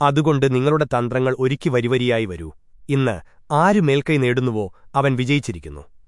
അതുകൊണ്ട് നിങ്ങളുടെ തന്ത്രങ്ങൾ ഒരുക്കി വരിവരിയായി വരൂ. ഇന്ന് ആര് മേൽക്കൈ നേടുന്നുവോ അവൻ വിജയിച്ചിരിക്കുന്നു.